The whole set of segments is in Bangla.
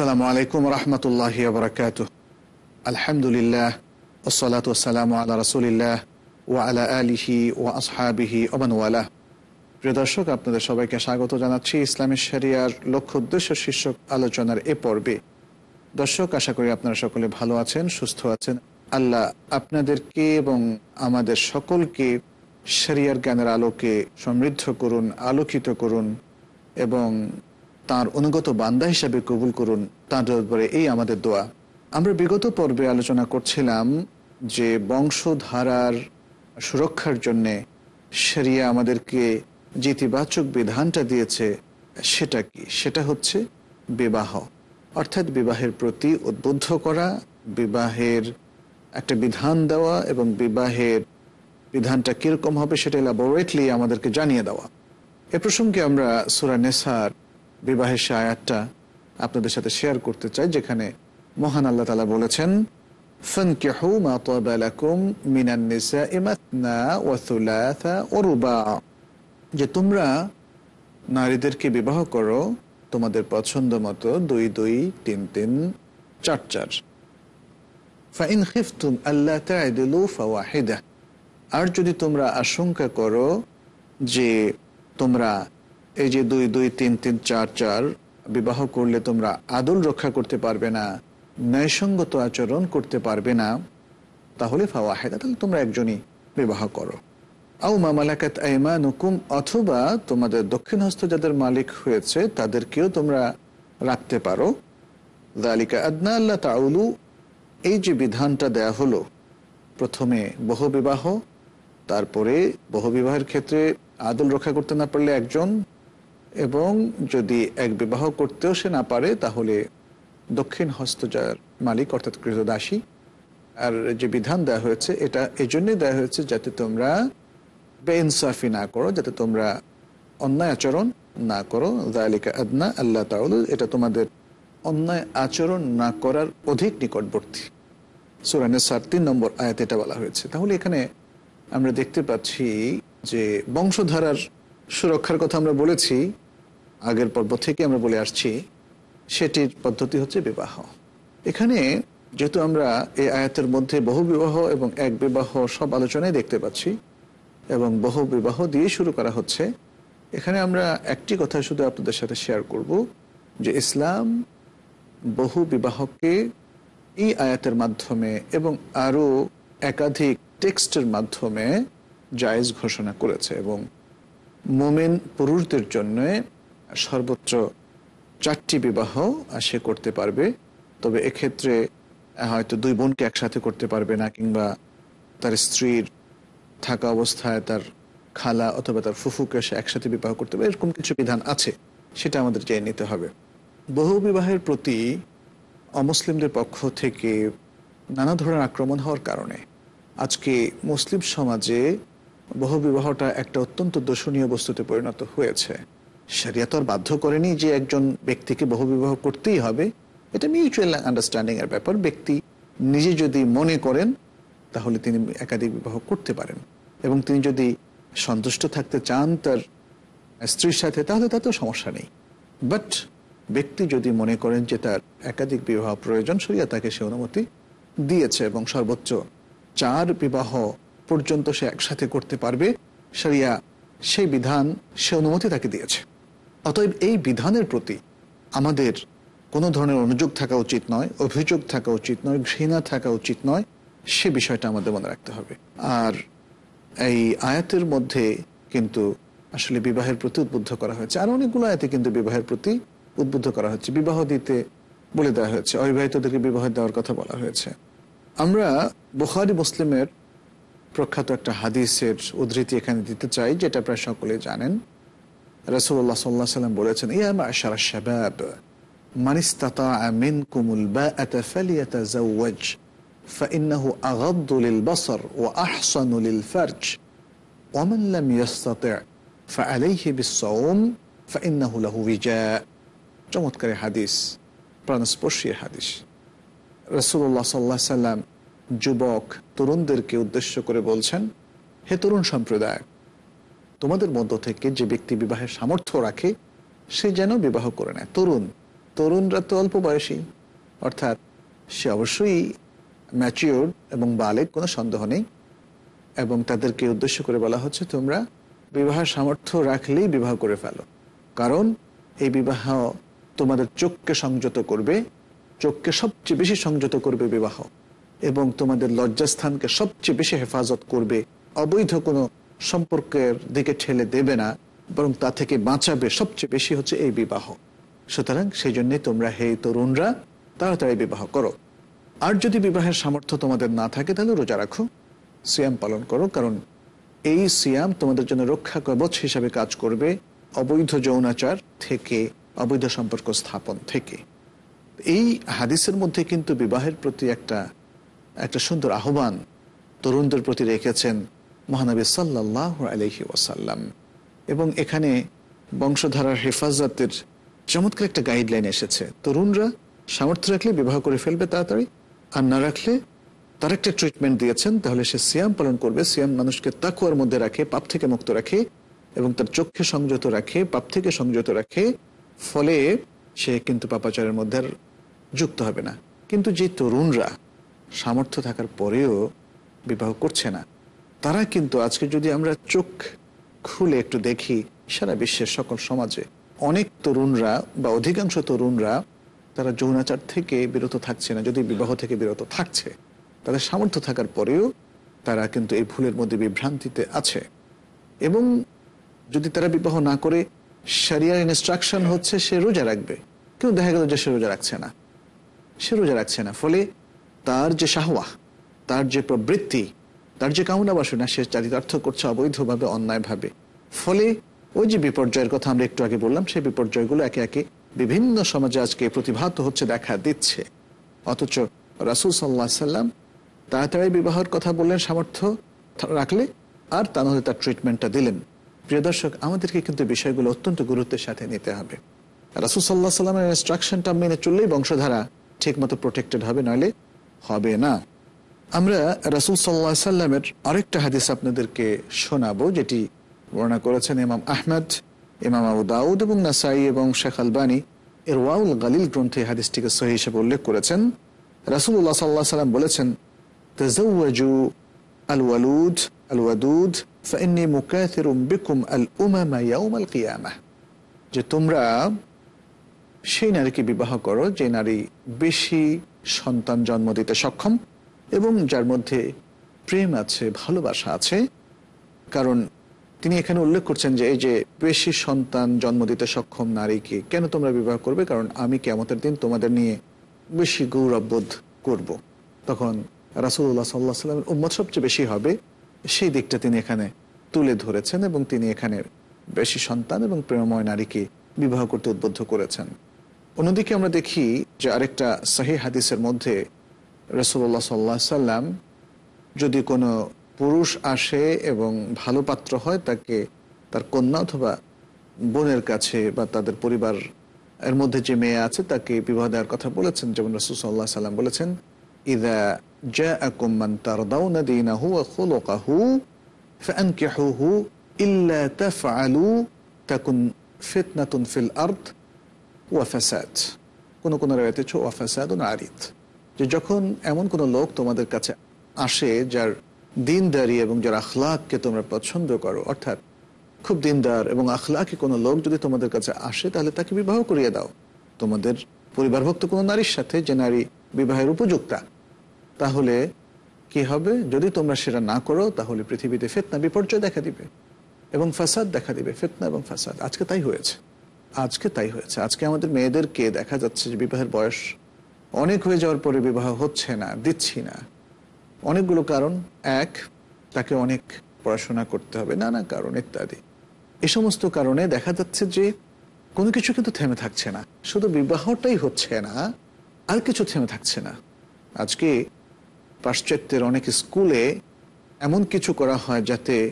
আসসালামু আলাইকুম রহমতুল্লাহ বরকাত আলহামদুলিল্লাহ ওসলাত আল্লাহ রসুলিল্লাহ ও আলা আলিহি ও আসহাবিহি ওবানওয়ালা প্রিয় দর্শক, আপনাদের সবাইকে স্বাগত জানাচ্ছি ইসলামী শরিয়ার লক্ষ্য উদ্দেশ্য শীর্ষক আলোচনার এ পর্বে। দর্শক, আশা করি আপনারা সকলে ভালো আছেন, সুস্থ আছেন। আল্লাহ আপনাদেরকে এবং আমাদের সকলকে শরিয়ার জ্ঞানের আলোকে সমৃদ্ধ করুন, আলোকিত করুন এবং তার অনুগত বান্দা হিসাবে কবুল করুন। তার দরবারে এই আমাদের দোয়া। আমরা বিগত পর্বে আলোচনা করছিলাম যে বংশধারার সুরক্ষার জন্যে সেরিয়া আমাদেরকে যে ইতিবাচক বিধানটা দিয়েছে, সেটা কি? সেটা হচ্ছে বিবাহ। অর্থাৎ বিবাহের প্রতি উদ্বুদ্ধ করা, বিবাহের একটা বিধান দেওয়া এবং বিবাহের বিধানটা কীরকম হবে সেটা ল্যাবরেটলি আমাদেরকে জানিয়ে দেওয়া। এ প্রসঙ্গে আমরা সুরা নেসার বিবাহের সে আয়াতটা আপনাদের সাথে শেয়ার করতে চাই, যেখানে মহান আল্লাহ তালা বলেছেন যে তোমরা নারীদেরকে বিবাহ করো, তোমাদের পছন্দ মতো দুই দুই, তিন তিন, চার চার। ফাইন খিফতুম আল্লাহ আর যদি তোমরা আশঙ্কা করো যে তোমরা এই যে দুই দুই, তিন তিন, চার চার, বিবাহ করলে তোমরা আদল রক্ষা করতে পারবে না, ন্যায়সঙ্গত আচরণ করতে পারবে না, তাহলে ফাওয়াহেদা, তাহলে তোমরা একজনই বিবাহ করো। আউ মামালাকাত আইমা নুকুম অথবা তোমাদের দক্ষিণ হস্ত যাদের মালিক হয়েছে, তাদেরকেও তোমরা রাখতে পারো। দালিকা আদনা আল্লাহ তাউলু, এই যে বিধানটা দেয়া হলো, প্রথমে বহু বিবাহ, তারপরে বহু বিবাহের ক্ষেত্রে আদল রক্ষা করতে না পারলে একজন এবং যদি এক বিবাহ করতেও সে না পারে, তাহলে দক্ষিণ হস্ত যার মালিক, অর্থাৎ কৃতদাসী, আর যে বিধান দেওয়া হয়েছে, এটা এই জন্যই দেওয়া হয়েছে যাতে তোমরা বেইনসাফি না করো, যাতে তোমরা অন্যায় আচরণ না করো। দায়ালিকা আদনা আল্লাহ তাউল এটা তোমাদের অন্যায় আচরণ না করার অধিক নিকটবর্তী। সুরানের সার তিন নম্বর আয়াত এটা বলা হয়েছে। তাহলে এখানে আমরা দেখতে পাচ্ছি যে বংশধারার সুরক্ষার কথা আমরা বলেছি, আগের পর্ব থেকে আমরা বলে আসছি, সেটির পদ্ধতি হচ্ছে বিবাহ। এখানে যেহেতু আমরা এই আয়াতের মধ্যে বহু বিবাহ এবং এক বিবাহ সব আলোচনায় দেখতে পাচ্ছি, এবং বহু বিবাহ দিয়ে শুরু করা হচ্ছে, এখানে আমরা একটি কথা শুধু আপনাদের সাথে শেয়ার করব, যে ইসলাম বহু বিবাহকে এই আয়াতের মাধ্যমে এবং আরও একাধিক টেক্সটের মাধ্যমে জায়েজ ঘোষণা করেছে এবং মোমেন পুরুষদের জন্য সর্বোচ্চ চারটি বিবাহ সে করতে পারবে। তবে এক্ষেত্রে হয়তো দুই বোনকে একসাথে করতে পারবে না, কিংবা তার স্ত্রীর থাকা অবস্থায় তার খালা অথবা তার ফুফুকে সে একসাথে বিবাহ করতে পারে এরকম কিছু বিধান আছে, সেটা আমাদের জেনে নিতে হবে। বহু বিবাহের প্রতি অমুসলিমদের পক্ষ থেকে নানা ধরনের আক্রমণ হওয়ার কারণে আজকে মুসলিম সমাজে বহু বিবাহটা একটা অত্যন্ত দর্শনীয় বস্তুতে পরিণত হয়েছে। সারিয়া তো আর বাধ্য করেনি যে একজন ব্যক্তিকে বহুবিবাহ করতেই হবে। এটা মিউচুয়াল আন্ডারস্ট্যান্ডিং এর ব্যাপার। ব্যক্তি নিজে যদি মনে করেন, তাহলে তিনি একাধিক বিবাহ করতে পারেন। এবং তিনি যদি সন্তুষ্ট থাকতে চান তার স্ত্রীর সাথে, তাহলে তাতেও সমস্যা নেই। বাট ব্যক্তি যদি মনে করেন যে তার একাধিক বিবাহ প্রয়োজন সরিয়া তাকে সে অনুমতি দিয়েছে এবং সর্বোচ্চ চার বিবাহ পর্যন্ত সে একসাথে করতে পারবে সারিয়া সেই বিধান সে অনুমতি তাকে দিয়েছে। অতএব এই বিধানের প্রতি আমাদের কোনো ধরনের অনুযোগ থাকা উচিত নয়, অভিযোগ থাকা উচিত নয়, ঘৃণা থাকা উচিত নয়, সে বিষয়টা আমাদের মনে রাখতে হবে। আর এই আয়াতের মধ্যে কিন্তু আসলে বিবাহের প্রতি উদ্বুদ্ধ করা হয়েছে। আর অনেকগুলো আয়াতে কিন্তু বিবাহের প্রতি উদ্বুদ্ধ করা হচ্ছে বিবাহ দিতে বলে দেওয়া হয়েছে, অবিবাহিতদেরকে বিবাহ দেওয়ার কথা বলা হয়েছে। আমরা বুখারি, মুসলিমের প্রখ্যাত একটা হাদিসের উদ্ধৃতি এখানে দিতে চাই যেটা প্রায় সকলে জানেন রসুল্লাহ সাল্লাহ সাল্লাম বলেছেন ইয়া মাশার শাবাব من استطاع منكم الباءة فليتزوج فإنه أغض للبصر وأحصن للفرج ومن لم يستطع فعليه بالصوم فإنه له وجاء চমৎকারী হাদিস প্রাণস্পর্শী হাদিস রসুল্লাহ সাল্লাহ সাল্লাম যুবক তরুণদেরকে উদ্দেশ্য করে বলছেন, হে তরুণ সম্প্রদায়, তোমাদের মধ্য থেকে যে ব্যক্তি বিবাহের সামর্থ্য রাখে, সে যেন বিবাহ করে নেয়। তরুণ, তরুণরা তো অল্প বয়সী। অর্থাৎ সে অবশ্যই ম্যাচিওর এবং বালেক কোনো সন্দেহ নেই। এবং তাদেরকে উদ্দেশ্য করে বলা হচ্ছে, তোমরা বিবাহের সামর্থ্য রাখলেই বিবাহ করে ফেলো। কারণ এই বিবাহ তোমাদের চোখকে সংযত করবে, চোখকে সবচেয়ে বেশি সংযত করবে বিবাহ। এবং তোমাদের লজ্জাস্থানকে সবচেয়ে বেশি হেফাজত করবে। অবৈধ কোনো সম্পর্কের দিকে ঠেলে দেবে না, বরং তা থেকে বাঁচাবে সবচেয়ে বেশি হচ্ছে এই বিবাহ। সুতরাং সেই জন্যে তোমরা হে তরুণরা, তাড়াতাড়ি বিবাহ করো। আর যদি বিবাহের সামর্থ্য তোমাদের না থাকে, তাহলে রোজা রাখো। সিয়াম পালন করো, কারণ এই সিয়াম তোমাদের জন্য রক্ষা কবচ হিসাবে কাজ করবে অবৈধ যৌনাচার থেকে, অবৈধ সম্পর্ক স্থাপন থেকে। এই হাদিসের মধ্যে কিন্তু বিবাহের প্রতি একটা একটা সুন্দর আহ্বান তরুণদের প্রতি রেখেছেন মহানবী সাল্লাহ আলহি ওয়াসাল্লাম। এবং এখানে বংশধারার হেফাজতের চমৎকার একটা গাইডলাইন এসেছে। তরুণরা সামর্থ্য রাখলে বিবাহ করে ফেলবে তাড়াতাড়ি, আর না রাখলে তার একটা ট্রিটমেন্ট দিয়েছেন, তাহলে সে সিয়াম পালন করবে। সিয়াম মানুষকে তাকুয়ার মধ্যে রাখে, পাপ থেকে মুক্ত রাখে এবং তার চোখে সংযত রাখে, পাপ থেকে সংযত রাখে। ফলে সে কিন্তু পাপাচারের মধ্যে আর যুক্ত হবে না। কিন্তু যে তরুণরা সামর্থ্য থাকার পরেও বিবাহ করছে না। তারা কিন্তু আজকে যদি আমরা চোখ খুলে একটু দেখি, সারা বিশ্বের সকল সমাজে অনেক তরুণরা বা অধিকাংশ তরুণরা তারা যৌনাচার থেকে বিরত থাকছে না, যদি বিবাহ থেকে বিরত থাকছে। তাদের সামর্থ্য থাকার পরেও তারা কিন্তু এই ভুলের মধ্যে বিভ্রান্তিতে আছে। এবং যদি তারা বিবাহ না করে সারিয়ার ইনস্ট্রাকশন হচ্ছে সে রোজা রাখবে। কেউ দেখা গেল যে সে রোজা রাখছে না। সে রোজা রাখছে না। ফলে তার যে শাহওয়া তার যে প্রবৃত্তি, তার যে কামনা বাসনা, সে চারিতার্থ করছে অবৈধভাবে, অন্যায়ভাবে। ফলে ওই যে বিপর্যয়ের কথা আমরা একটু আগে বললাম, সেই বিপর্যয়গুলো একে একে বিভিন্ন সমাজে আজকে প্রতিভাত হচ্ছে, দেখা দিচ্ছে। অথচ রাসুল সাল্লাহ সাল্লাম তাড়াতাড়ি বিবাহের কথা বললেন সামর্থ্য রাখলে, আর তা নাহলে তার ট্রিটমেন্টটা দিলেন। প্রিয় দর্শক, আমাদেরকে কিন্তু বিষয়গুলো অত্যন্ত গুরুত্বের সাথে নিতে হবে। রাসুল সাল্লাহ সাল্লামের ইনস্ট্রাকশনটা মেনে চললেই বংশধারা ঠিক মতো প্রোটেক্টেড হবে, নইলে হবে না। আমরা রাসুল সাল্লাহ সাল্লামের আরেকটা হাদিস আপনাদেরকে শোনাবো, যেটি বর্ণনা করেছেন ইমাম আহমেদ, ইমাম আবু দাউদ এবং নাসাই এবং শেখ আলবানী। এর ওয়াউল গালিল গ্রন্থে হাদিসটিকে সহি হিসেবে উল্লেখ করেছেন। রাসুল্লাহ সাল্লাহ সাল্লাম বলেছেন তজু আল ওয়ালুদ আল ওয়াদুদ ফাইন্নি মুকাথিরুম বিকুম আল উমামা ইয়াউমাল কিয়ামা যে তোমরা সেই নারীকে বিবাহ করো, যে নারী বেশি সন্তান জন্ম দিতে সক্ষম এবং যার মধ্যে প্রেম আছে, ভালোবাসা আছে। কারণ তিনি এখানে উল্লেখ করছেন যে, এই যে বেশি সন্তান জন্ম দিতে সক্ষম নারীকে কেন তোমরা বিবাহ করবে? কারণ আমি কেমতের দিন তোমাদের নিয়ে বেশি গৌরববোধ করব। তখন রাসুল্লাহ সাল্লাহ সাল্লামের উম্মত সবচেয়ে বেশি হবে, সেই দিকটা তিনি এখানে তুলে ধরেছেন এবং তিনি এখানে বেশি সন্তান এবং প্রেমময় নারীকে বিবাহ করতে উদ্বুদ্ধ করেছেন। অন্যদিকে আমরা দেখি যে আরেকটা সাহি হাদিসের মধ্যে রসুল্লাহ সাল্লাহ সাল্লাম যদি কোনো পুরুষ আসে এবং ভালো পাত্র হয় তাকে তার কন্যা অথবা বোনের কাছে বা তাদের পরিবার এর মধ্যে যে মেয়ে আছে তাকে বিবাহ দেওয়ার কথা বলেছেন যেমন রসুল সাল্লাহ সাল্লাম বলেছেন ইদা جاءكم من ترضون دينه وخلقه فأنكحوه إلا تفعلوا تكن فتنة في الأرض ওয়া ফ্যাসাদ কোনো কোনো রেওয়াতে ছো ওয়া ফ্যাসাদ আরিত যে যখন এমন কোনো লোক তোমাদের কাছে আসে যার দিনদারি এবং যার আখলাককে তোমরা পছন্দ করো, অর্থাৎ খুব দিনদার এবং আখলাকে কোনো লোক যদি তোমাদের কাছে আসে, তাহলে তাকে বিবাহ করিয়ে দাও। তোমাদের পরিবারভক্ত কোনো নারীর সাথে যে নারী বিবাহের উপযুক্তা, তাহলে কি হবে? যদি তোমরা সেটা না করো, তাহলে পৃথিবীতে ফেতনা, বিপর্যয় দেখা দিবে এবং ফাসাদ দেখা দিবে, ফেতনা এবং ফাসাদ। আজকে তাই হয়েছে। আজকে তাই হয়েছে। আজকে আমাদের মেয়েদেরকে দেখা যাচ্ছে যে বিবাহের বয়স অনেক হয়ে যাওয়ার পরে বিবাহ হচ্ছে না, দিচ্ছি না। অনেকগুলো কারণ। এক, তাকে অনেক পড়াশোনা করতে হবে, নানা কারণ ইত্যাদি। এ সমস্ত কারণে দেখা যাচ্ছে যে কোনো কিছু কিন্তু থেমে থাকছে না। শুধু বিবাহটাই হচ্ছে না, আর কিছু থেমে থাকছে না। আজকে পাশ্চাত্যের অনেক স্কুলে এমন কিছু করা হয় যাতে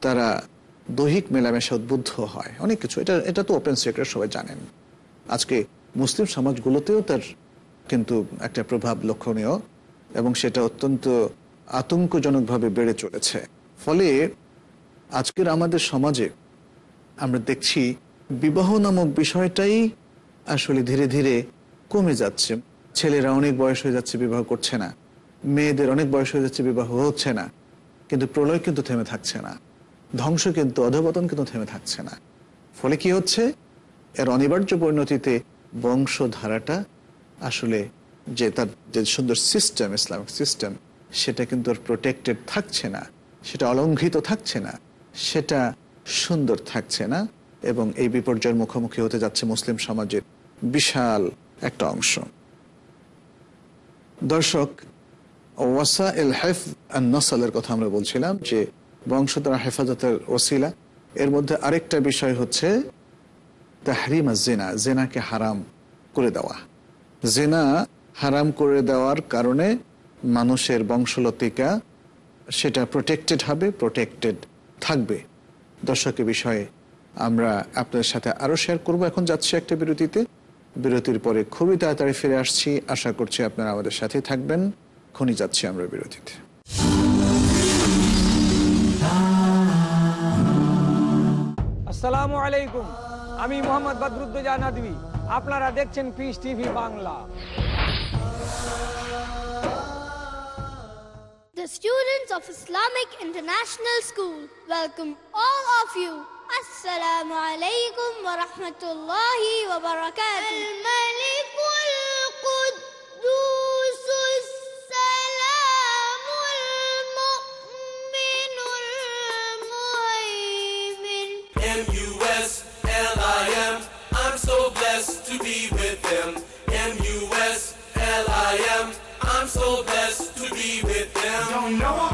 তারা দৈহিক মেলামেশা উদ্বুদ্ধ হয়। অনেক কিছু। এটা এটা তো ওপেন সিক্রেট সবাই জানেন। আজকে মুসলিম সমাজগুলোতেও তার কিন্তু একটা প্রভাব লক্ষণীয় এবং সেটা অত্যন্ত আতঙ্কজনকভাবে বেড়ে চলেছে। ফলে আজকের আমাদের সমাজে আমরা দেখছি বিবাহ নামক বিষয়টাই আসলে ধীরে ধীরে কমে যাচ্ছে। ছেলেরা অনেক বয়স হয়ে যাচ্ছে, বিবাহ করছে না। মেয়েদের অনেক বয়স হয়ে যাচ্ছে, বিবাহ হচ্ছে না। কিন্তু প্রলয় কিন্তু থেমে থাকছে না। ধ্বংস কিন্তু অধপতন কিন্তু থেমে থাকছে না। ফলে কি হচ্ছে? এর অনিবার্য পরিণতিতে বংশধারাটা আসলে যে তার যে সুন্দর সিস্টেম ইসলামিক সিস্টেম সেটা কিন্তু আর প্রোটেক্টেড থাকছে না। সেটা অলঙ্ঘিত থাকছে না। সেটা সুন্দর থাকছে না এবং এই বিপর্যয়ের মুখোমুখি হতে যাচ্ছে মুসলিম সমাজের বিশাল একটা অংশ। দর্শক ওয়াসা এল হেফ নসালের কথা আমরা বলছিলাম যে বংশধরা হেফাজতের ওসিলা। এর মধ্যে আরেকটা বিষয় হচ্ছে তাহরিমা জেনা জেনাকে হারাম করে দেওয়া। জেনা হারাম করে দেওয়ার কারণে মানুষের বংশলতিকা সেটা প্রোটেক্টেড হবে প্রোটেক্টেড থাকবে। দর্শকের বিষয়ে আমরা আপনাদের সাথে আরও শেয়ার করব। এখন যাচ্ছি একটা বিরতিতে। বিরতির পরে খুবই তাড়াতাড়ি ফিরে আসছি। আশা করছি আপনারা আমাদের সাথে থাকবেন। খনি যাচ্ছি আমরা বিরতিতে। আসসালামু আলাইকুম আমি মোহাম্মদ বদরুদ্দোজা নদী আপনারা দেখছেন peace TV Bangla The students of Islamic International School welcome all of you. Assalamu alaikum wa rahmatullahi wa barakatuh. No. know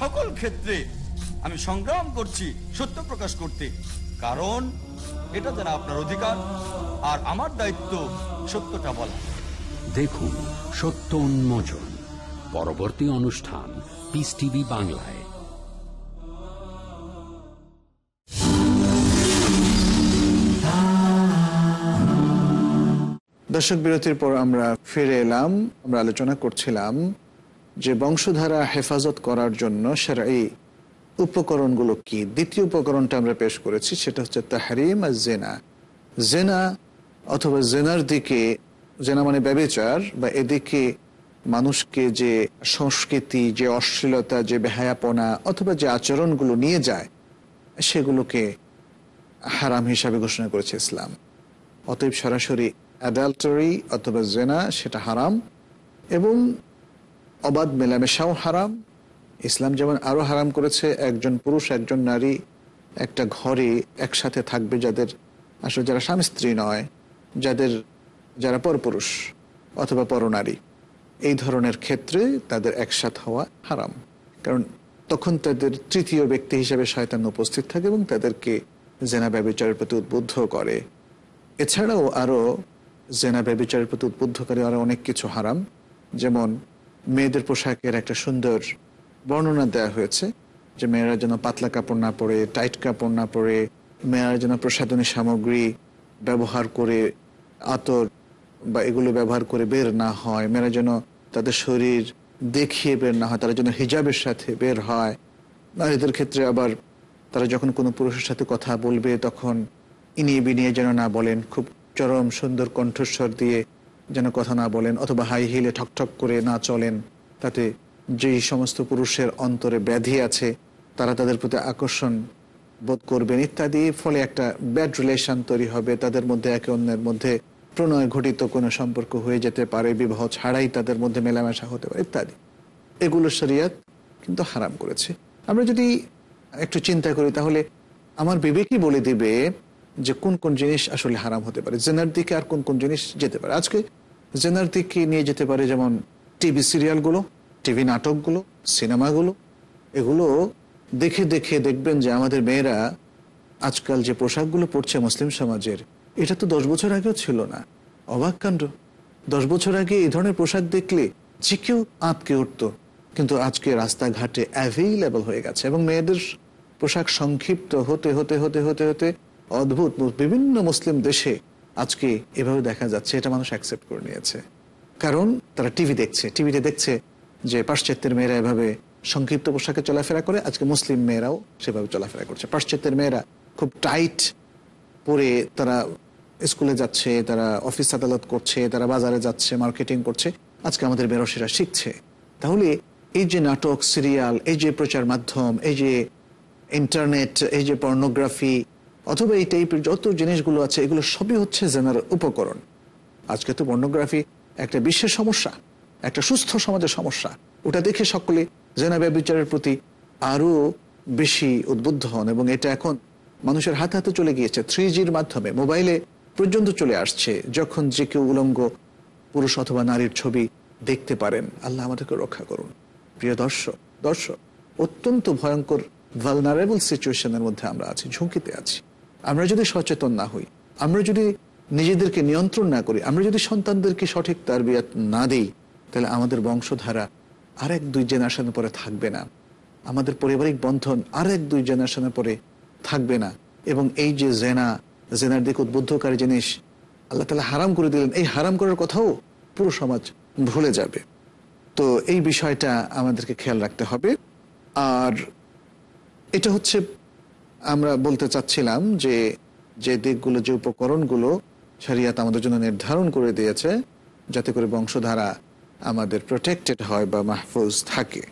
সকল ক্ষেত্রে আমি সংগ্রাম করছি সত্য প্রকাশ করতে। কারণ এটা যেন আপনার অধিকার আর আমার দায়িত্ব সত্যটা বলা। দেখুন সত্য উন্মোচন পরবর্তী অনুষ্ঠান পিস টিভি বাংলায়। দর্শক বিরতির পর আমরা ফিরে এলাম আমরা আলোচনা করছিলাম যে বংশধারা হেফাজত করার জন্য এই উপকরণগুলো কি? দ্বিতীয় উপকরণটা আমরা পেশ করেছি, সেটা হচ্ছে তাহারিম আর জেনা। জেনা অথবা জেনার দিকে, জেনা মানে ব্যবেচার, বা এদিকে মানুষকে যে সংস্কৃতি, যে অশ্লীলতা, যে বেহায়াপনা অথবা যে আচরণগুলো নিয়ে যায়, সেগুলোকে হারাম হিসাবে ঘোষণা করেছে ইসলাম। অতএব সরাসরি অ্যাডাল্টারি অথবা জেনা, সেটা হারাম। এবং অবাধ মেলামেশাও হারাম। ইসলাম যেমন আরও হারাম করেছে, একজন পুরুষ, একজন নারী একটা ঘরে একসাথে থাকবে যাদের আসলে যারা স্বামী স্ত্রী নয়, যাদের যারা পরপুরুষ অথবা পরনারী। এই ধরনের ক্ষেত্রে তাদের একসাথ হওয়া হারাম। কারণ তখন তাদের তৃতীয় ব্যক্তি হিসেবে শয়তান উপস্থিত থাকে এবং তাদেরকে জেনা ব্যবচারের প্রতি উদ্বুদ্ধ করে। এছাড়াও আরও জেনা ব্যবচারের প্রতি উদ্বুদ্ধকারী আরও অনেক কিছু হারাম। যেমন মেয়েদের পোশাকের একটা সুন্দর বর্ণনা দেওয়া হয়েছে যে মেয়েরা যেন পাতলা কাপড় না পরে, টাইট কাপড় না পরে, মেয়েরা যেন প্রসাধনী সামগ্রী ব্যবহার করে আতর বা এগুলো ব্যবহার করে বের না হয়, মেয়েরা যেন তাদের শরীর দেখিয়ে বের না হয়, তারা যেন হিজাবের সাথে বের হয়। নারীদের ক্ষেত্রে আবার তারা যখন কোনো পুরুষের সাথে কথা বলবে, তখন ইনিয়ে বিনিয়ে যেন না বলেন, খুব চরম সুন্দর কণ্ঠস্বর দিয়ে যেন কথা না বলেন অথবা হাই হিলে ঠকঠক করে না চলেন। তাতে যেই সমস্ত পুরুষের অন্তরে ব্যাধি আছে, তারা তাদের প্রতি আকর্ষণ বোধ করবেন ইত্যাদি। ফলে একটা ব্যাড রিলেশন তৈরি হবে। তাদের মধ্যে একে অন্যের মধ্যে প্রণয় ঘটিত কোনো সম্পর্ক হয়ে যেতে পারে, বিবাহ ছাড়াই তাদের মধ্যে মেলামেশা হতে পারে ইত্যাদি। এগুলো শরিয়াত কিন্তু হারাম করেছে। আমরা যদি একটু চিন্তা করি তাহলে আমার বিবেকই বলে দিবে যে কোন কোন জিনিস আসলে হারাম হতে পারে? জেনার দিকে আর কোন কোন জিনিস যেতে পারে? আজকে জেনার দিকে নিয়ে যেতে পারে যেমন টিভি সিরিয়ালগুলো, টিভি নাটকগুলো, সিনেমাগুলো, এগুলো দেখে দেখে দেখবেন যে আমাদের মেয়েরা আজকাল যে পোশাকগুলো পরছে মুসলিম সমাজের, এটা তো দশ বছর আগেও ছিল না। অবাক কাণ্ড। দশ বছর আগে এই ধরনের পোশাক দেখলে যে কেউ আঁতকে উঠতো, কিন্তু আজকে রাস্তাঘাটে অ্যাভেইলেবল হয়ে গেছে এবং মেয়েদের পোশাক সংক্ষিপ্ত হতে হতে হতে হতে হতে অদ্ভুত। বিভিন্ন মুসলিম দেশে আজকে এভাবে দেখা যাচ্ছে, এটা মানুষ অ্যাকসেপ্ট করে নিয়েছে। কারণ তারা টিভি দেখছে টিভিতে দেখছে যে পাশ্চাত্যের মেয়েরা এভাবে সংক্ষিপ্ত পোশাকে চলাফেরা করে, আজকে মুসলিম মেয়েরাও সেভাবে চলাফেরা করছে। পাশ্চাত্যের মেয়েরা খুব টাইট পরে তারা স্কুলে যাচ্ছে, তারা অফিস আদালত করছে, তারা বাজারে যাচ্ছে মার্কেটিং করছে, আজকে আমাদের বেরসিরা শিখছে। তাহলে এই যে নাটক সিরিয়াল এই যে প্রচার মাধ্যম, এই যে ইন্টারনেট এই যে পর্নোগ্রাফি অথবা এই টাইপের যত জিনিসগুলো আছে, এগুলো সবই হচ্ছে জেনার উপকরণ। আজকে তো পর্নোগ্রাফি একটা বিশ্বের সমস্যা, একটা সুস্থ সমাজের সমস্যা। ওটা দেখে সকলে জেনা ব্যবচারের প্রতি আরও বেশি উদ্বুদ্ধ হন এবং এটা এখন মানুষের হাতে হাতে চলে গিয়েছে। থ্রি জির মাধ্যমে মোবাইলে পর্যন্ত চলে আসছে, যখন যে কেউ উলঙ্গ পুরুষ অথবা নারীর ছবি দেখতে পারেন। আল্লাহ আমাদেরকে রক্ষা করুন। প্রিয় দর্শক দর্শক, অত্যন্ত ভয়ঙ্কর ভালনারেবল সিচুয়েশনের মধ্যে আমরা আছি, ঝুঁকিতে আছি। আমরা যদি সচেতন না হই, আমরা যদি নিজেদেরকে নিয়ন্ত্রণ না করি, আমরা যদি সন্তানদেরকে সঠিক তারবিয়াত না দিই, তাহলে আমাদের বংশধারা আর এক দুই জেনারেশনের পরে থাকবে না। আমাদের পারিবারিক বন্ধন আর এক দুই জেনারেশনের পরে থাকবে না। এবং এই যে জেনা, জেনার দিকে উদ্বুদ্ধকারী জিনিস, আল্লাহ তালা হারাম করে দিলেন, এই হারাম করার কথাও পুরো সমাজ ভুলে যাবে। তো এই বিষয়টা আমাদেরকে খেয়াল রাখতে হবে। আর এটা হচ্ছে আমরা বলতে চাচ্ছিলাম যে যে দিকগুলো, যে উপকরণগুলো শরিয়াত আমাদের জন্য নির্ধারণ করে দিয়েছে, যাতে করে বংশধারা আমাদের প্রোটেক্টেড হয় বা মাহফুজ থাকে।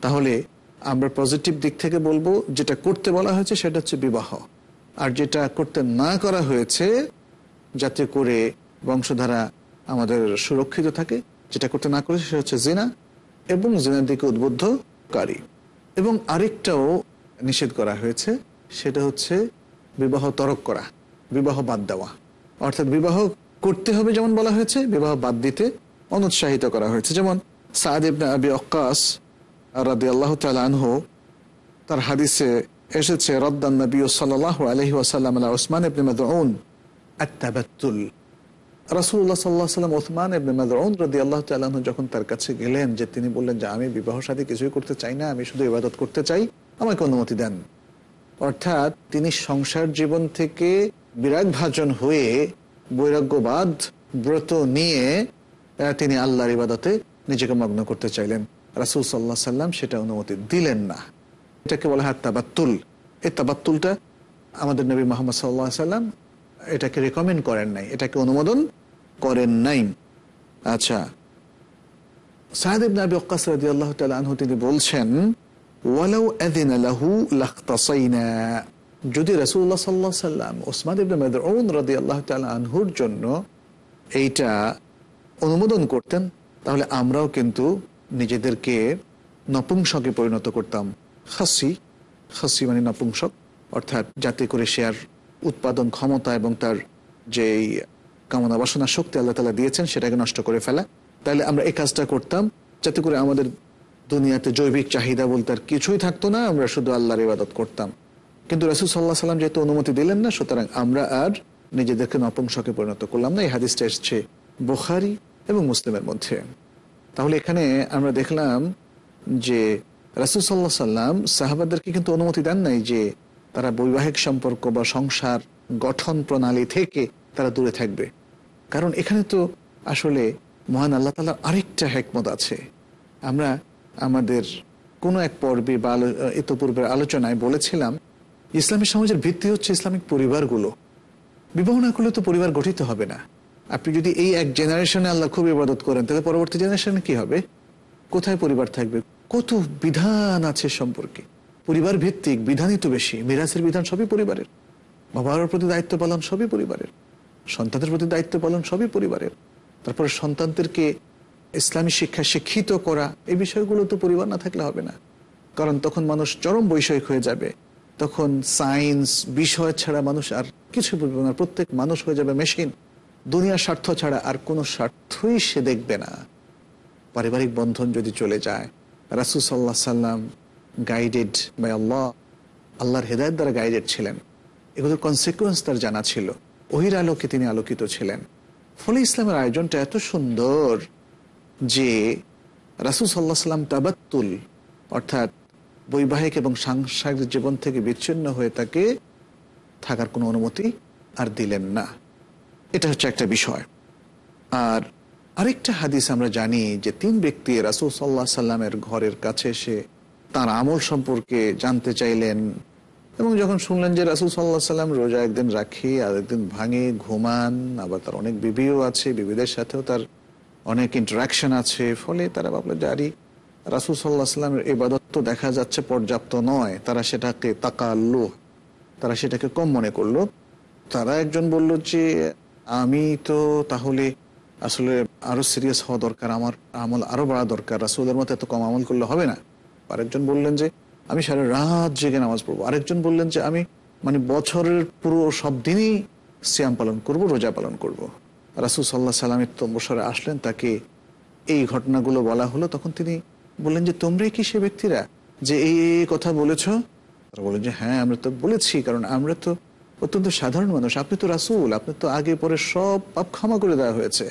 তাহলে আমরা পজিটিভ দিক থেকে বলব, যেটা করতে বলা হয়েছে সেটা হচ্ছে বিবাহ। আর যেটা করতে না করা হয়েছে, যাতে করে বংশধারা আমাদের সুরক্ষিত থাকে, যেটা করতে না করেছে সেটা হচ্ছে জেনা এবং জেনার দিকে উদ্বুদ্ধকারী। এবং আরেকটাও নিষেধ করা হয়েছে সেটা হচ্ছে বিবাহ তরক করা, বিবাহ বাদ দেওয়া। অর্থাৎ বিবাহ করতে হবে যেমন বলা হয়েছে, বিবাহ বাদ দিতে অনুৎসাহিত করা হয়েছে। যেমন সাদ ইবনে আবি অক্কাস রাদি আল্লাহ আনহু, তার হাদিসে এসেছে, রদ্দান নবী সাল্লাহ আলহি ওয়াসাল্লাম আলা ওসমান ইবনে মাদউন আত্তাবাত্তুল। রাসুল্লাহ সাল্লাহ সাল্লাম ওসমান ইবনে মাদউন রাদি আল্লাহ তাআলাহু যখন তার কাছে গেলেন যে তিনি বললেন যে, আমি বিবাহ সাথে কিছুই করতে চাই না, আমি শুধু ইবাদত করতে চাই, আমাকে অনুমতি দেন। অর্থাৎ তিনি সংসার জীবন থেকে বিরাগ ভাজন হয়ে বৈরাগ্যবাদ ব্রত নিয়ে তিনি আল্লাহর ইবাদতে নিজেকে মগ্ন করতে চাইলেন। রাসুল সাল্লাহ সাল্লাম সেটা অনুমতি দিলেন না। এটাকে বলা হয় তাবাত্তুল। এই তাবাত্তুলটা আমাদের নবী মোহাম্মদ সাল্লাহ সাল্লাম এটাকে রেকমেন্ড করেন নাই, এটাকে অনুমোদন করেন নাই। আচ্ছা। সাহেদ ইবনে আবি ওয়াক্কাস রাদিয়াল্লাহু তাআলা আনহু তিনি বলছেন ওয়ালাউ আযিনা লাহু লাখতাসাইনা যদি রাসূলুল্লাহ সাল্লাল্লাহু সাল্লাম ওসমান ইবনে মাদউন রাদিয়াল্লাহু তাআলা আনহুর জন্য এইটা অনুমোদন করতেন, তাহলে আমরাও কিন্তু নিজেদেরকে নপুংসকে পরিণত করতাম। খাসি খাসি মানে নপুংসক, অর্থাৎ যাতে করে সে আর উৎপাদন ক্ষমতা এবং তার যেই কামনা বাসনা শক্তি আল্লাহ তালা দিয়েছেন, সেটাকে নষ্ট করে ফেলা। তাহলে আমরা এই কাজটা করতাম, যাতে করে আমাদের দুনিয়াতে জৈবিক চাহিদা বলতে আর কিছুই থাকতো না, আমরা শুধু আল্লাহর ইবাদত করতাম। কিন্তু রসুল সাল্লাহ সাল্লাম যেহেতু অনুমতি দিলেন না, সুতরাং আমরা আর নিজেদেরকে নপুংসকে পরিণত করলাম না। এই হাদিসটা এসছে বোখারি এবং মুসলিমের মধ্যে। তাহলে এখানে আমরা দেখলাম যে রাসুল সাল্লাহ সাল্লাম সাহাবাদেরকে কিন্তু অনুমতি দেন নাই যে তারা বৈবাহিক সম্পর্ক বা সংসার গঠন প্রণালী থেকে তারা দূরে থাকবে। কারণ এখানে তো আসলে মহান আল্লাহ তালার আরেকটা হেকমত আছে। আমরা আমাদের কোনো এক পর্বে বা ইতপূর্বের আলোচনায় বলেছিলাম, ইসলামী সমাজের ভিত্তি হচ্ছে ইসলামিক পরিবারগুলো। বিবাহ না করলে তো পরিবার গঠিত হবে না। আপনি যদি এই এক জেনারেশনে আল্লাহ খুব ইবাদত করেন, তাহলে পরবর্তী জেনারেশনে কি হবে? কোথায় পরিবার থাকবে? কত বিধান আছে সম্পর্কে? পরিবার ভিত্তিক বিধানই তো বেশি। মিরাজের বিধান সবই পরিবারের। বাবার প্রতি দায়িত্ব পালন সবই পরিবারের। সন্তানদের প্রতি দায়িত্ব পালন সবই পরিবারের। তারপরে সন্তানদেরকে ইসলামী শিক্ষা শিক্ষিত করা, এই বিষয়গুলো তো পরিবার না থাকলে হবে না। কারণ তখন মানুষ চরম বৈষয়িক হয়ে যাবে। তখন সায়েন্স, বিষয় ছাড়া মানুষ আর কিছু বুঝবে না। প্রত্যেক মানুষ হয়ে যাবে মেশিন। দুনিয়ার স্বার্থ ছাড়া আর কোনো স্বার্থই সে দেখবে না। পারিবারিক বন্ধন যদি চলে যায়, রাসুল সাল্লাহ সাল্লাম গাইডেড বাই আল্লাহ আল্লাহর হেদায়ত দ্বারা গাইডেড ছিলেন। এগুলোর কনসিকুয়েন্স তার জানা ছিল। ওহির আলোকে তিনি আলোকিত ছিলেন। ফলে ইসলামের আয়োজনটা এত সুন্দর। যে রাসুল সাল্লাহ সাল্লাম তাবাত্তুল, অর্থাৎ বৈবাহিক এবং সাংসারিক জীবন থেকে বিচ্ছিন্ন হয়ে তাকে থাকার কোনো অনুমতি আর দিলেন না। এটা হচ্ছে একটা বিষয়। আর আরেকটা হাদিস আমরা জানি যে তিন ব্যক্তি রাসুল সাল্লাহ সাল্লামের ঘরের কাছে এসে তার আমল সম্পর্কে জানতে চাইলেন এবং যখন শুনলেন যে রাসুল সাল্লাহ সাল্লাম রোজা একদিন রাখি, আর একদিন ভাঙে, ঘুমান, আবার তার অনেক বিবিও আছে, বিবিদের সাথেও তার অনেক ইন্টারাকশন আছে, ফলে তারা ভাবলো জারি রাসুল সাল্লাহ সাল্লামের এবাদত তো দেখা যাচ্ছে পর্যাপ্ত নয়, তারা সেটাকে তাকাল্লু, তারা সেটাকে কম মনে করল। তারা একজন বলল যে, আমি তো তাহলে আসলে আরও সিরিয়াস হওয়া দরকার, আমার আমল আরও বাড়া দরকার, রাসুলের মতো এত কম আমল করলে হবে না। আরেকজন বললেন যে, আমি সারা রাত জেগে নামাজ পড়ব। আরেকজন বললেন যে, আমি মানে বছরের পুরো সব দিনই সিয়াম পালন করব, রোজা পালন করব। রাসুল সাল্লাহ সাল্লামের তম্বসরে আসলেন, তাকে এই ঘটনাগুলো বলা হলো। তখন তিনি বললেন যে, তোমরাই কি সে ব্যক্তিরা যে এই কথা বলেছ? তারা বললেন যে হ্যাঁ আমরা তো বলেছি, কারণ আমরা তো অত্যন্ত সাধারণ মানুষ। আপনি তো রাসুল, আপনি তো আগে পরে সব পাপ ক্ষমা করে দেওয়া হয়েছে।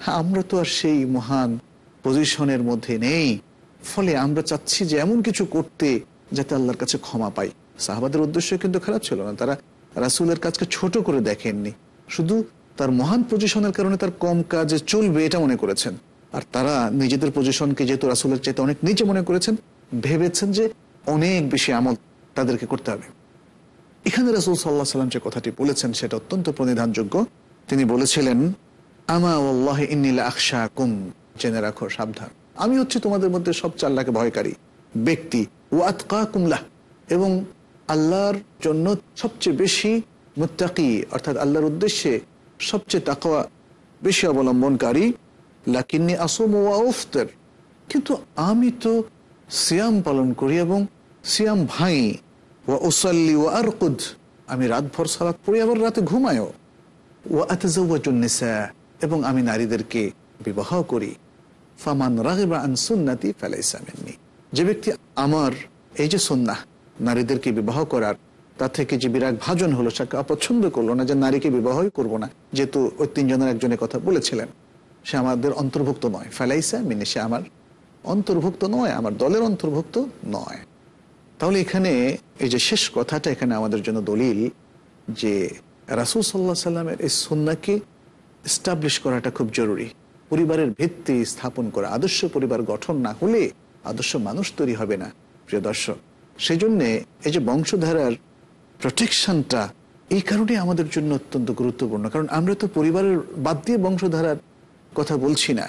হ্যাঁ আমরা তো আর সেই মহান পজিশনের মধ্যে নেই। ফলে আমরা চাচ্ছি যে এমন কিছু করতে যাতে আল্লাহর কাছে ক্ষমা পাই। সাহাবাদের উদ্দেশ্য কিন্তু খারাপ ছিল না। তারা রাসুলের কাজকে ছোট করে দেখেননি। শুধু তার মহান পজিশনের কারণে তার কম কাজে চলবে এটা মনে করেছেন। আর তারা নিজেদের পজিশনকে যেহেতু রাসুলের চাইতে অনেক নিচে মনে করেছেন, ভেবেছেন যে অনেক বেশি আমল তাদেরকে করতে হবে। এখানে রাসুল সাল্লাহ সাল্লাম যে কথাটি বলেছেন সেটা অত্যন্ত প্রণিধানযোগ্য। তিনি বলেছিলেন, আমা আল্লাহ ইন্নিলা আকশা কুম জেনে রাখো, সাবধান। আমি হচ্ছে তোমাদের মধ্যে সব চাল্লাকে ভয়কারী ব্যক্তি ও আতকা এবং আল্লাহর জন্য সবচেয়ে বেশি মুত্তাকি, অর্থাৎ আল্লাহর উদ্দেশ্যে সবচেয়ে তাকওয়া বেশি অবলম্বনকারী, লাকিন্নি আসম ওয়া উফতার। কিন্তু আমি তো সিয়াম পালন করি এবং সিয়াম ভাই ও ওসাল্লি ও আরকুদ। আমি রাতভর সালাত পড়ি, আবার রাতে ঘুমায়ও। ও আতজাউনিসা এবং আমি নারীদেরকে বিবাহ করি। ফামান রাগিবা আন সুন্নাতি ফালাইসা মিন্নি। যে ব্যক্তি আমার, এই যে সুন্নাহ, নারীদেরকে বিবাহ করার তা থেকে যে বিরাগ ভাজন হলো সেকে অপছন্দ করল না যে নারীকে বিবাহই করব না। যেহেতু ওই তিনজনের একজনের কথা বলেছিলেন। সে আমাদের অন্তর্ভুক্ত নয়। ফালাইসা মিনি, সে আমার অন্তর্ভুক্ত নয়, আমার দলের অন্তর্ভুক্ত নয়। তাহলে এখানে এই যে শেষ কথাটা, এখানে আমাদের জন্য দলিল যে রাসুল সাল্লাহ সাল্লামের এই সন্নাকে এস্টাবলিশ করাটা খুব জরুরি। পরিবারের ভিত্তি স্থাপন করা। আদর্শ পরিবার গঠন না হলে আদর্শ মানুষ তৈরি হবে না, প্রিয় দর্শক। সেই জন্যে এই যে বংশধারার প্রোটেকশনটা এই কারণে আমাদের জন্য অত্যন্ত গুরুত্বপূর্ণ। কারণ আমরা তো পরিবারের বাদ দিয়ে বংশধারার কথা বলছি না।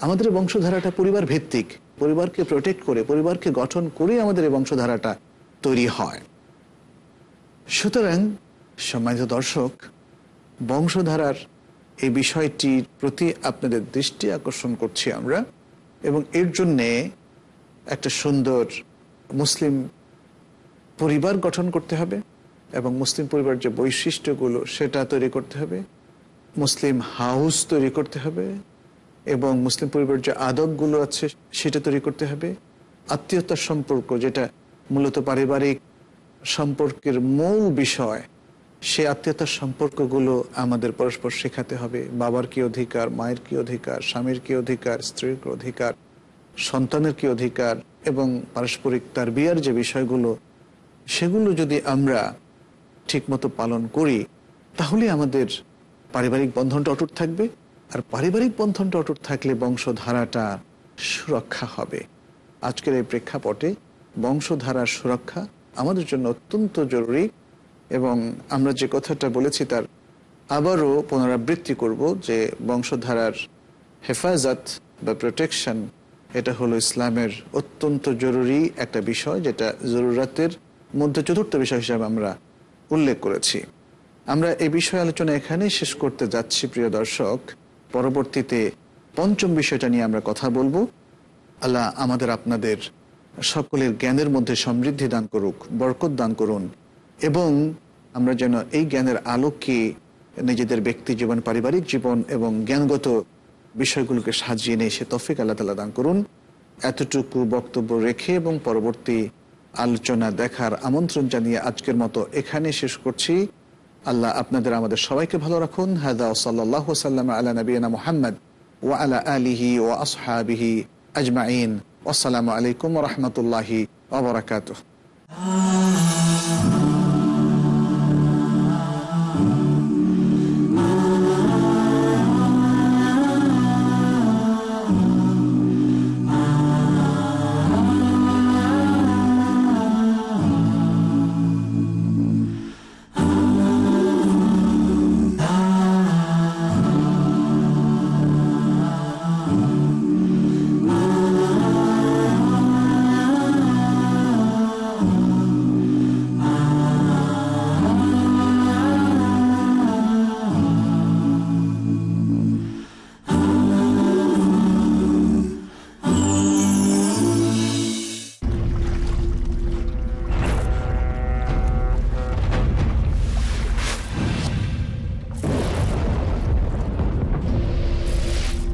আমাদের বংশধারাটা পরিবার ভিত্তিক পরিবারকে প্রোটেক্ট করে, পরিবারকে গঠন করে আমাদের এই বংশধারাটা তৈরি হয়। সুতরাং, সম্মানিত দর্শক, বংশধারার এই বিষয়টির প্রতি আপনাদের দৃষ্টি আকর্ষণ করছি আমরা এবং এর জন্যে একটা সুন্দর মুসলিম পরিবার গঠন করতে হবে। এবং মুসলিম পরিবার যে বৈশিষ্ট্যগুলো, সেটা তৈরি করতে হবে। মুসলিম হাউস তৈরি করতে হবে এবং মুসলিম পরিবার যে আদবগুলো আছে, সেটা তৈরি করতে হবে। আত্মীয়তার সম্পর্ক, যেটা মূলত পারিবারিক সম্পর্কের মূল বিষয়, সে আত্মীয়তার সম্পর্কগুলো আমাদের পরস্পর শেখাতে হবে। বাবার কি অধিকার, মায়ের কি অধিকার, স্বামীর কি অধিকার, স্ত্রীর কি অধিকার, সন্তানের কি অধিকার এবং পারস্পরিক তার বিয়ার যে বিষয়গুলো, সেগুলো যদি আমরা ঠিকমতো পালন করি, তাহলে আমাদের পারিবারিক বন্ধনটা অটুট থাকবে। আর পারিবারিক বন্ধনটা অটুট থাকলে বংশধারাটা সুরক্ষা হবে। আজকের এই প্রেক্ষাপটে বংশধারার সুরক্ষা আমাদের জন্য অত্যন্ত জরুরি এবং আমরা যে কথাটা বলেছি তার আবারও পুনরাবৃত্তি করব যে বংশধারার হেফাজত বা প্রোটেকশন, এটা হলো ইসলামের অত্যন্ত জরুরি একটা বিষয় যেটা জরুরাতের মধ্যে চতুর্থ বিষয় হিসাবে আমরা উল্লেখ করেছি। আমরা এই বিষয় আলোচনা এখানেই শেষ করতে যাচ্ছি, প্রিয় দর্শক। পরবর্তীতে পঞ্চম বিষয়টা নিয়ে আমরা কথা বলব। আল্লাহ আমাদের আপনাদের সকলের জ্ঞানের মধ্যে সমৃদ্ধি দান করুক, বরকত দান করুন এবং আমরা যেন এই জ্ঞানের আলোকে নিজেদের ব্যক্তি জীবন, পারিবারিক জীবন এবং জ্ঞানগত বিষয়গুলোকে সাজিয়ে নিয়ে সে তফিক আল্লাহ তালা দান করুন। এতটুকু বক্তব্য রেখে এবং পরবর্তী আলোচনা, দেখার, আমন্ত্রণ জানিয়ে আজকের মতো এখানে শেষ করছি। আল্লাহ আপনাদের, আমাদের সবাইকে ভালো রাখুন। হাজা সাল্লাহ সাল্লাম আলা নবীনা মোহাম্মদ ও আলা আলিহি ও আসহাবিহি আজমাইন। আসসালামু আলাইকুম রহমতুল্লাহি ওবরাকাত